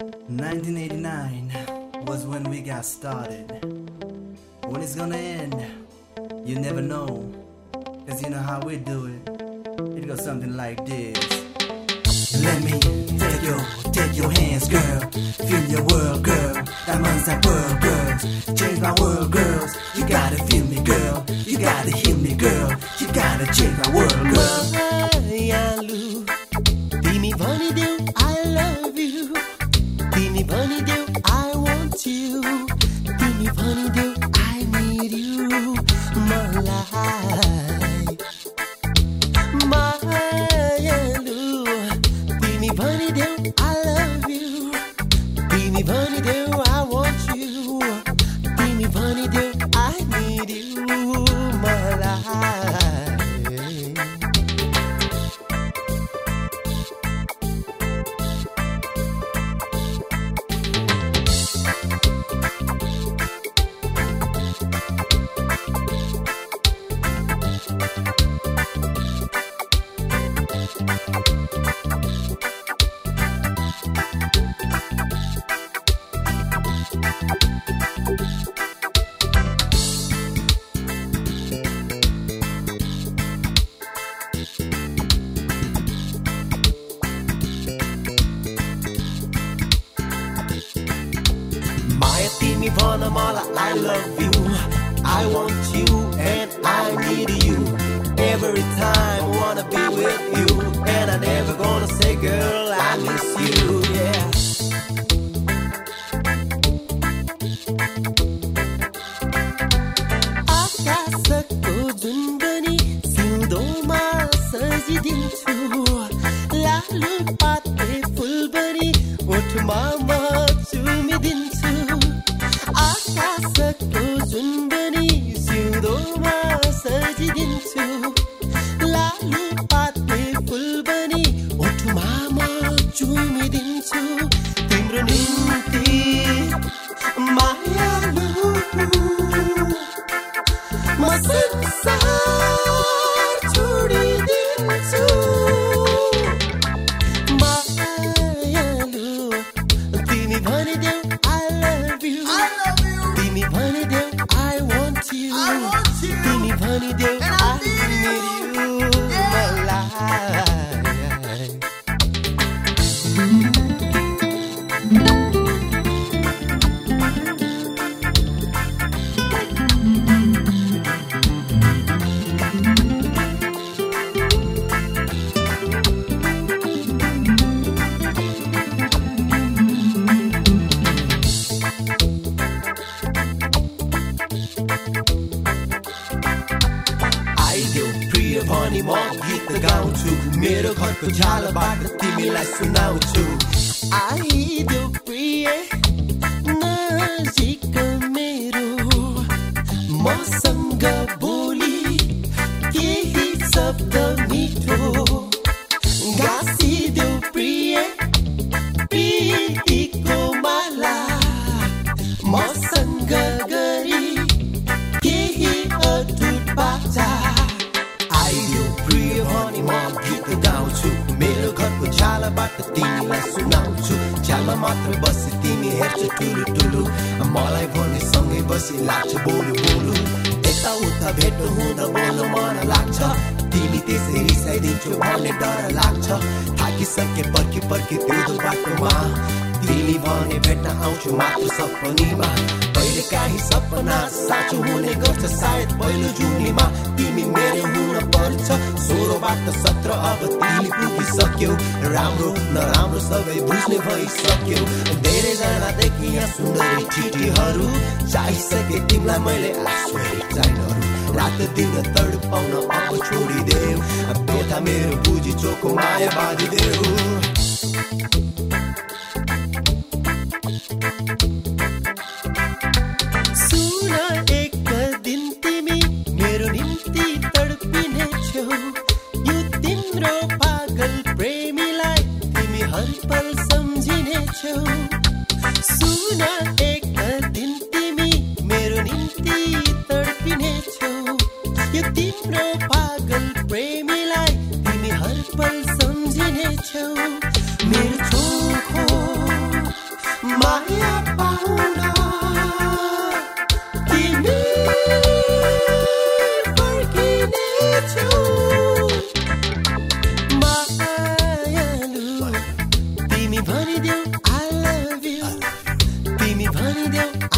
1989 was when we got started. When it's gonna end, you never know. Cause you know how we do it. It goes something like this. Let me take your, take your hands, girl. Feel your world, girl. Diamonds and world, girls. Change my world, girls. You gotta feel me, girl. You gotta hear me, girl. You gotta change my world, girl. Hey, I love you. I love you without you. Give me honeydew, I need you, my life. My loo. Give me honeydew, I love you. Give me honeydew, I want you. Give me honeydew, I need you. I love you. I want you and I need you. Every time wanna be with you decidido la lupa भनी म गीत गाउँछु मेरो घरको झालबाट तिमीलाई सुनाउँछु आइदेऊ नजिक मेरो मात्र बसी तिमी हेर्छु टुलु टुलु। मलाई भने सँगै बसी लाग्छ बोलु बोलु। यताउता भेट हुँदा बोल्न मन लाग्छ। तिमी त्यसै रिसाइदिन्छु भन्ने डर लाग्छ। थाकिसके पर्खी पर्खी त्यो बाटोमा। तिमी भने भेट्न आउँछु मात्र सपनीमा। कहिले काहीँ सपना साँचो हुने गर्छ सायद पहिलो जुनीमा। तिमी मेरो हुन सोह्रबाट सत्र अब तिमी पुगिसक्यौ। राम्रो नराम्रो सबै बुझ्ने भइसक्यौ। धेरैजनादेखि यहाँ सुन्दरी चिठीहरू चाहिसके तिमीलाई मैले चाहिनहरू रात दिन तड पाउन अब छोडिदेऊ। बेथा मेरो बुझी चोको माया बाँधिदेऊ। ti terminé tu, yo ti no paro.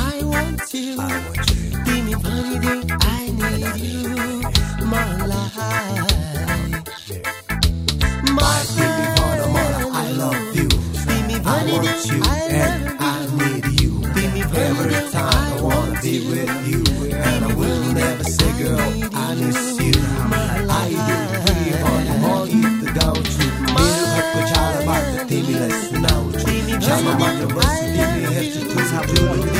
Vanideu, I want you, Timi Vanideu, I need you, my life. My Baby Guatemala, I love you. I want you and I need you. Every time I wanna be with you, and I will never say, girl, I miss you. I do pray on the wall, eat the gaucho. Bill hakko chala baat timi le sunaucho. Chama mata basi timi hetu tu sabulu.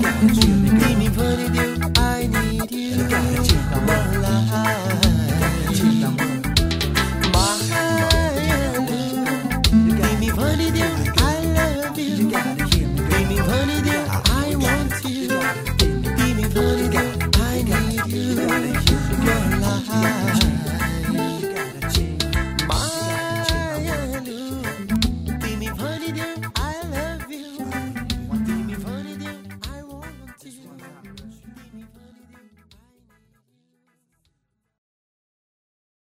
Vanideu, I